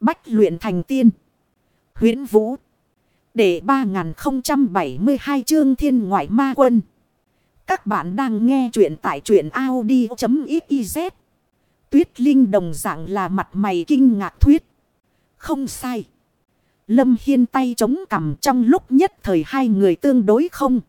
Bách luyện thành tiên. huyễn Vũ. Để 3072 chương thiên ngoại ma quân. Các bạn đang nghe truyện tại truyện Audi.xyz. Tuyết Linh đồng dạng là mặt mày kinh ngạc thuyết. Không sai. Lâm Hiên tay chống cằm trong lúc nhất thời hai người tương đối không.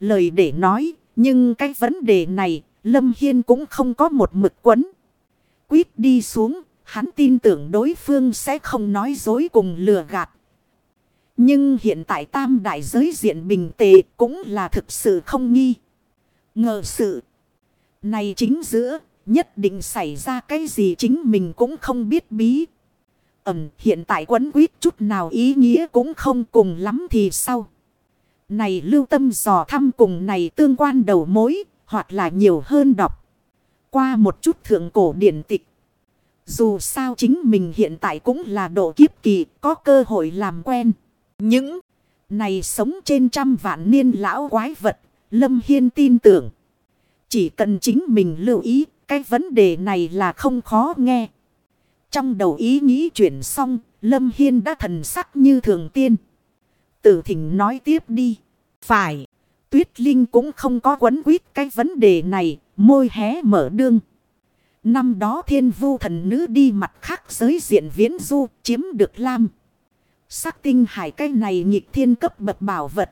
Lời để nói, nhưng cái vấn đề này, Lâm Hiên cũng không có một mực quấn. Quyết đi xuống, hắn tin tưởng đối phương sẽ không nói dối cùng lừa gạt. Nhưng hiện tại tam đại giới diện bình tề cũng là thực sự không nghi. Ngờ sự. Này chính giữa, nhất định xảy ra cái gì chính mình cũng không biết bí. Ẩm hiện tại quấn quýt chút nào ý nghĩa cũng không cùng lắm thì sau. Này lưu tâm dò thăm cùng này tương quan đầu mối, hoặc là nhiều hơn đọc. Qua một chút thượng cổ điển tịch. Dù sao chính mình hiện tại cũng là độ kiếp kỳ, có cơ hội làm quen. Những này sống trên trăm vạn niên lão quái vật, Lâm Hiên tin tưởng. Chỉ cần chính mình lưu ý, cái vấn đề này là không khó nghe. Trong đầu ý nghĩ chuyển xong, Lâm Hiên đã thần sắc như thường tiên. Tử thỉnh nói tiếp đi. Phải, Tuyết Linh cũng không có quấn quýt cái vấn đề này, môi hé mở đương. Năm đó thiên vu thần nữ đi mặt khác giới diện viễn du, chiếm được lam. Sắc tinh hải cái này nhịp thiên cấp bậc bảo vật.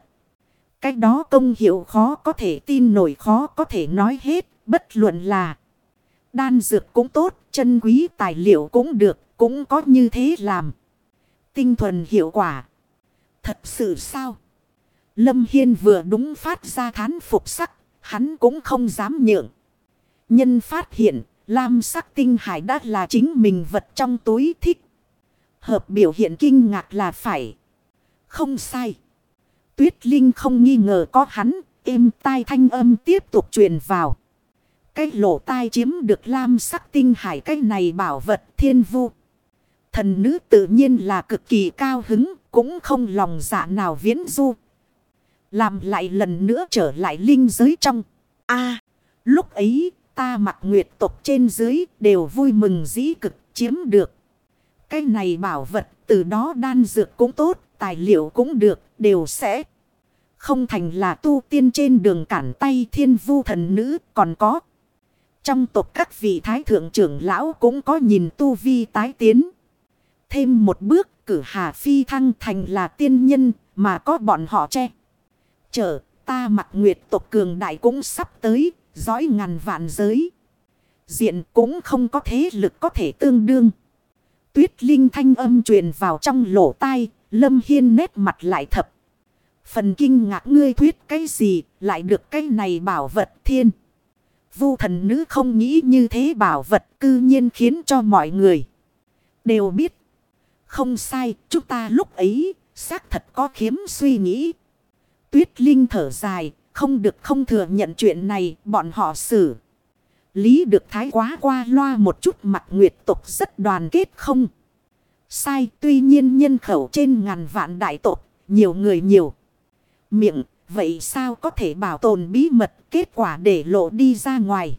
Cái đó công hiệu khó có thể tin nổi khó có thể nói hết, bất luận là. Đan dược cũng tốt, chân quý tài liệu cũng được, cũng có như thế làm. Tinh thuần hiệu quả. Thật sự sao? Lâm Hiên vừa đúng phát ra thán phục sắc, hắn cũng không dám nhượng. Nhân phát hiện, lam sắc tinh hải đã là chính mình vật trong túi thích. Hợp biểu hiện kinh ngạc là phải. Không sai. Tuyết Linh không nghi ngờ có hắn, êm tai thanh âm tiếp tục truyền vào. Cái lỗ tai chiếm được lam sắc tinh hải cái này bảo vật thiên vu. Thần nữ tự nhiên là cực kỳ cao hứng, cũng không lòng dạ nào viễn du. Làm lại lần nữa trở lại linh giới trong. a lúc ấy ta mặc nguyệt tộc trên dưới đều vui mừng dĩ cực chiếm được. Cái này bảo vật từ đó đan dược cũng tốt, tài liệu cũng được, đều sẽ không thành là tu tiên trên đường cản tay thiên vu thần nữ còn có. Trong tộc các vị thái thượng trưởng lão cũng có nhìn tu vi tái tiến. Thêm một bước cử hà phi thăng thành là tiên nhân mà có bọn họ che. Chờ ta mặt nguyệt tộc cường đại cũng sắp tới, dõi ngàn vạn giới. Diện cũng không có thế lực có thể tương đương. Tuyết linh thanh âm truyền vào trong lỗ tai, lâm hiên nét mặt lại thập. Phần kinh ngạc ngươi thuyết cái gì, lại được cái này bảo vật thiên. Vu thần nữ không nghĩ như thế bảo vật cư nhiên khiến cho mọi người đều biết. Không sai, chúng ta lúc ấy xác thật có khiếm suy nghĩ. Tuyết Linh thở dài, không được không thừa nhận chuyện này, bọn họ xử. Lý được thái quá qua loa một chút mặt nguyệt tục rất đoàn kết không? Sai, tuy nhiên nhân khẩu trên ngàn vạn đại tộc, nhiều người nhiều. Miệng, vậy sao có thể bảo tồn bí mật kết quả để lộ đi ra ngoài?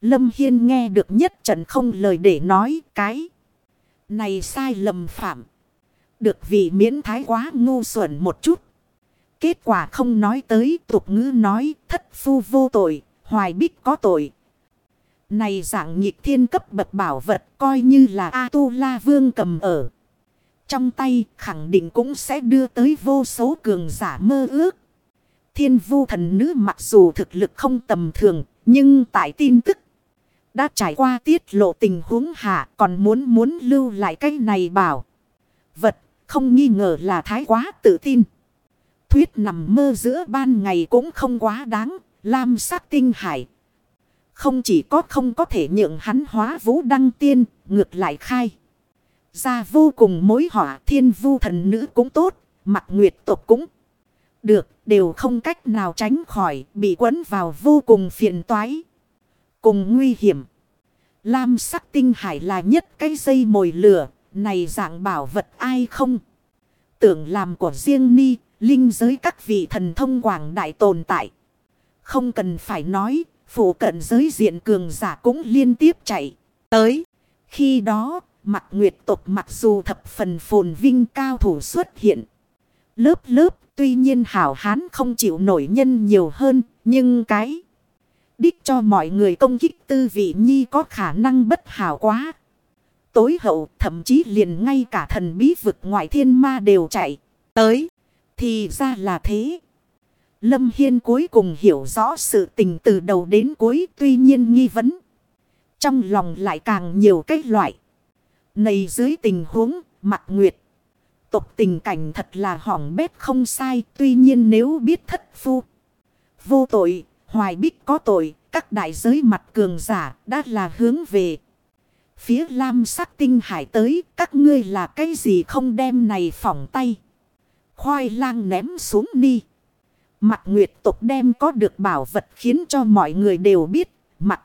Lâm Hiên nghe được nhất trận không lời để nói cái. Này sai lầm phạm. Được vì miễn thái quá ngu xuẩn một chút. Kết quả không nói tới tục ngữ nói thất phu vô tội, hoài bích có tội. Này dạng nhịp thiên cấp bậc bảo vật coi như là A-tu-la vương cầm ở. Trong tay khẳng định cũng sẽ đưa tới vô số cường giả mơ ước. Thiên vu thần nữ mặc dù thực lực không tầm thường, nhưng tại tin tức đã trải qua tiết lộ tình huống hạ còn muốn muốn lưu lại cái này bảo. Vật không nghi ngờ là thái quá tự tin. Thuyết nằm mơ giữa ban ngày cũng không quá đáng, lam sắc tinh hải. Không chỉ có không có thể nhượng hắn hóa vũ đăng tiên, ngược lại khai. Ra vô cùng mối họa thiên vu thần nữ cũng tốt, mặt nguyệt tộc cũng được, đều không cách nào tránh khỏi bị quấn vào vô cùng phiền toái. Cùng nguy hiểm. Lam sắc tinh hải là nhất cái dây mồi lửa, này dạng bảo vật ai không? Tưởng làm của riêng ni, linh giới các vị thần thông quảng đại tồn tại. Không cần phải nói, phủ cận giới diện cường giả cũng liên tiếp chạy. Tới, khi đó, Mặt nguyệt tộc mặc dù thập phần phồn vinh cao thủ xuất hiện. Lớp lớp tuy nhiên hảo hán không chịu nổi nhân nhiều hơn. Nhưng cái đích cho mọi người công kích tư vị nhi có khả năng bất hảo quá. Tối hậu thậm chí liền ngay cả thần bí vực ngoại thiên ma đều chạy tới. Thì ra là thế. Lâm Hiên cuối cùng hiểu rõ sự tình từ đầu đến cuối tuy nhiên nghi vấn. Trong lòng lại càng nhiều cách loại. Này dưới tình huống mặt nguyệt. Tục tình cảnh thật là hỏng bét không sai. Tuy nhiên nếu biết thất phu. Vô tội, hoài bích có tội. Các đại giới mặt cường giả đã là hướng về. Phía lam sắc tinh hải tới. Các ngươi là cái gì không đem này phỏng tay. Khoai lang ném xuống đi. Mặt nguyệt tục đem có được bảo vật khiến cho mọi người đều biết. Mặt.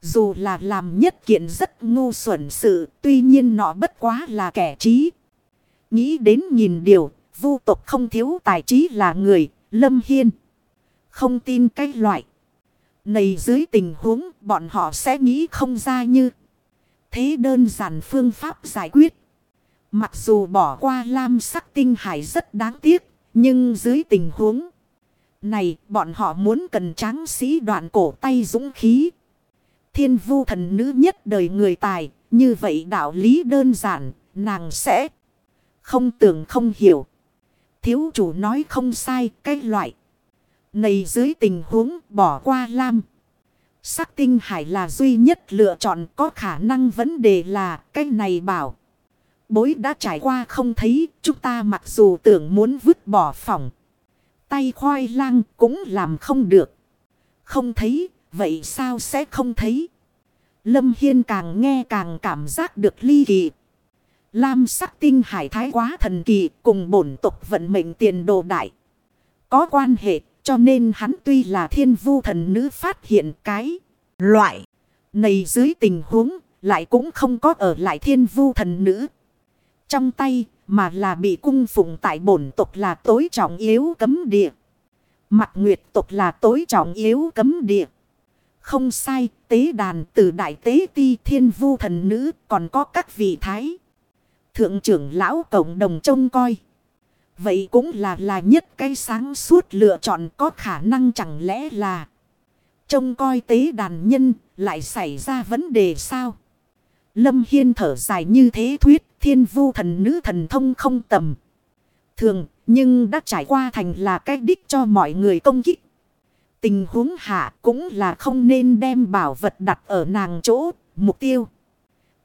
Dù là làm nhất kiện rất ngu xuẩn sự. Tuy nhiên nó bất quá là kẻ trí. Nghĩ đến nhìn điều. Vu tục không thiếu tài trí là người. Lâm Hiên. Không tin cái loại. Này dưới tình huống, bọn họ sẽ nghĩ không ra như. Thế đơn giản phương pháp giải quyết. Mặc dù bỏ qua lam sắc tinh hải rất đáng tiếc. Nhưng dưới tình huống này, bọn họ muốn cần tráng sĩ đoạn cổ tay dũng khí. Thiên vu thần nữ nhất đời người tài. Như vậy đạo lý đơn giản. Nàng sẽ không tưởng không hiểu. Thiếu chủ nói không sai, cái loại. Này dưới tình huống bỏ qua lam. Sắc tinh hải là duy nhất lựa chọn, có khả năng vấn đề là cái này bảo. Bối đã trải qua không thấy chúng ta mặc dù tưởng muốn vứt bỏ phòng tay khoai lang cũng làm không được. Không thấy, vậy sao sẽ không thấy? Lâm Hiên càng nghe càng cảm giác được ly kỳ. Lam sắc tinh hải thái quá thần kỳ cùng bổn tục vận mệnh tiền đồ đại. Có quan hệ cho nên hắn tuy là thiên vu thần nữ phát hiện cái loại này dưới tình huống lại cũng không có ở lại thiên vu thần nữ. Trong tay mà là bị cung phụng tại bổn tộc là tối trọng yếu cấm địa. Mặt nguyệt tộc là tối trọng yếu cấm địa. Không sai, tế đàn từ đại tế ti thiên vu thần nữ còn có các vị thái. Thượng trưởng lão cộng đồng trông coi. Vậy cũng là là nhất cái sáng suốt lựa chọn có khả năng chẳng lẽ là trông coi tế đàn nhân lại xảy ra vấn đề sao? Lâm Hiên thở dài như thế thuyết thiên vu thần nữ thần thông không tầm. Thường nhưng đã trải qua thành là cái đích cho mọi người công kích. Tình huống hạ cũng là không nên đem bảo vật đặt ở nàng chỗ, mục tiêu.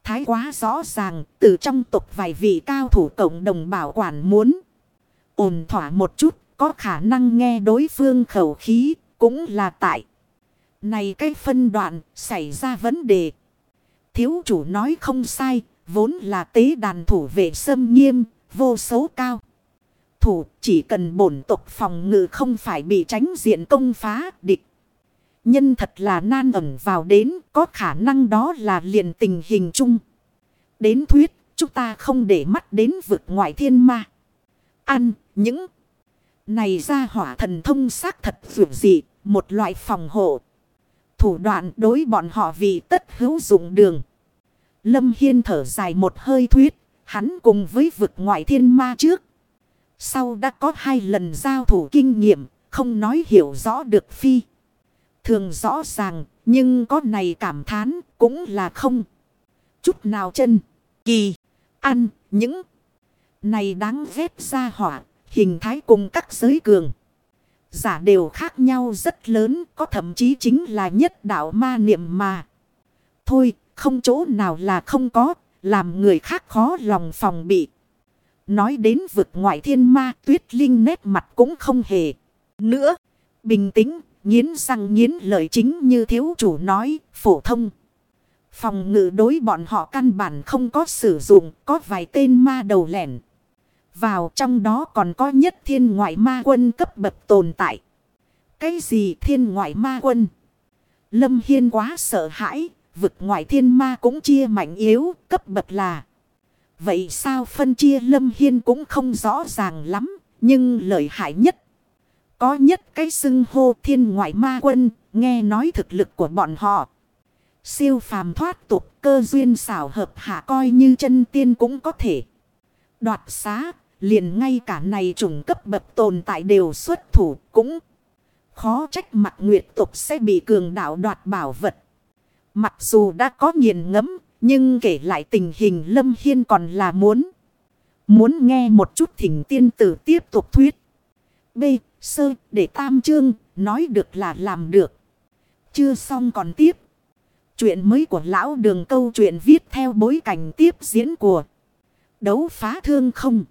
Thái quá rõ ràng, từ trong tục vài vị cao thủ cộng đồng bảo quản muốn. ổn thỏa một chút, có khả năng nghe đối phương khẩu khí, cũng là tại. Này cái phân đoạn, xảy ra vấn đề. Thiếu chủ nói không sai, vốn là tế đàn thủ vệ sâm nghiêm, vô số cao. Thủ chỉ cần bổn tộc phòng ngự không phải bị tránh diện công phá địch. Nhân thật là nan ẩn vào đến có khả năng đó là liền tình hình chung. Đến thuyết chúng ta không để mắt đến vực ngoại thiên ma. Ăn những này ra hỏa thần thông xác thật vượt dị một loại phòng hộ. Thủ đoạn đối bọn họ vì tất hữu dụng đường. Lâm Hiên thở dài một hơi thuyết. Hắn cùng với vực ngoại thiên ma trước. Sau đã có hai lần giao thủ kinh nghiệm, không nói hiểu rõ được phi. Thường rõ ràng, nhưng có này cảm thán cũng là không. Chút nào chân, kỳ, ăn, những này đáng ghét ra hỏa, hình thái cùng các giới cường. Giả đều khác nhau rất lớn, có thậm chí chính là nhất đạo ma niệm mà. Thôi, không chỗ nào là không có, làm người khác khó lòng phòng bị. Nói đến vực ngoại thiên ma tuyết linh nét mặt cũng không hề. Nữa, bình tĩnh, nghiến răng nghiến lợi chính như thiếu chủ nói, phổ thông. Phòng ngự đối bọn họ căn bản không có sử dụng, có vài tên ma đầu lẻn. Vào trong đó còn có nhất thiên ngoại ma quân cấp bậc tồn tại. Cái gì thiên ngoại ma quân? Lâm Hiên quá sợ hãi, vực ngoại thiên ma cũng chia mạnh yếu, cấp bậc là. Vậy sao phân chia Lâm Hiên cũng không rõ ràng lắm. Nhưng lợi hại nhất. Có nhất cái xưng hô thiên ngoại ma quân. Nghe nói thực lực của bọn họ. Siêu phàm thoát tục cơ duyên xảo hợp hạ coi như chân tiên cũng có thể. Đoạt xá, liền ngay cả này trùng cấp bậc tồn tại đều xuất thủ cũng khó trách mặt nguyệt tục sẽ bị cường đạo đoạt bảo vật. Mặc dù đã có nghiền ngẫm, nhưng kể lại tình hình Lâm Hiên còn là muốn. Muốn nghe một chút thỉnh tiên tử tiếp tục thuyết. B. Sơ để tam chương, nói được là làm được. Chưa xong còn tiếp. Chuyện mới của lão đường câu chuyện viết theo bối cảnh tiếp diễn của đấu phá thương không.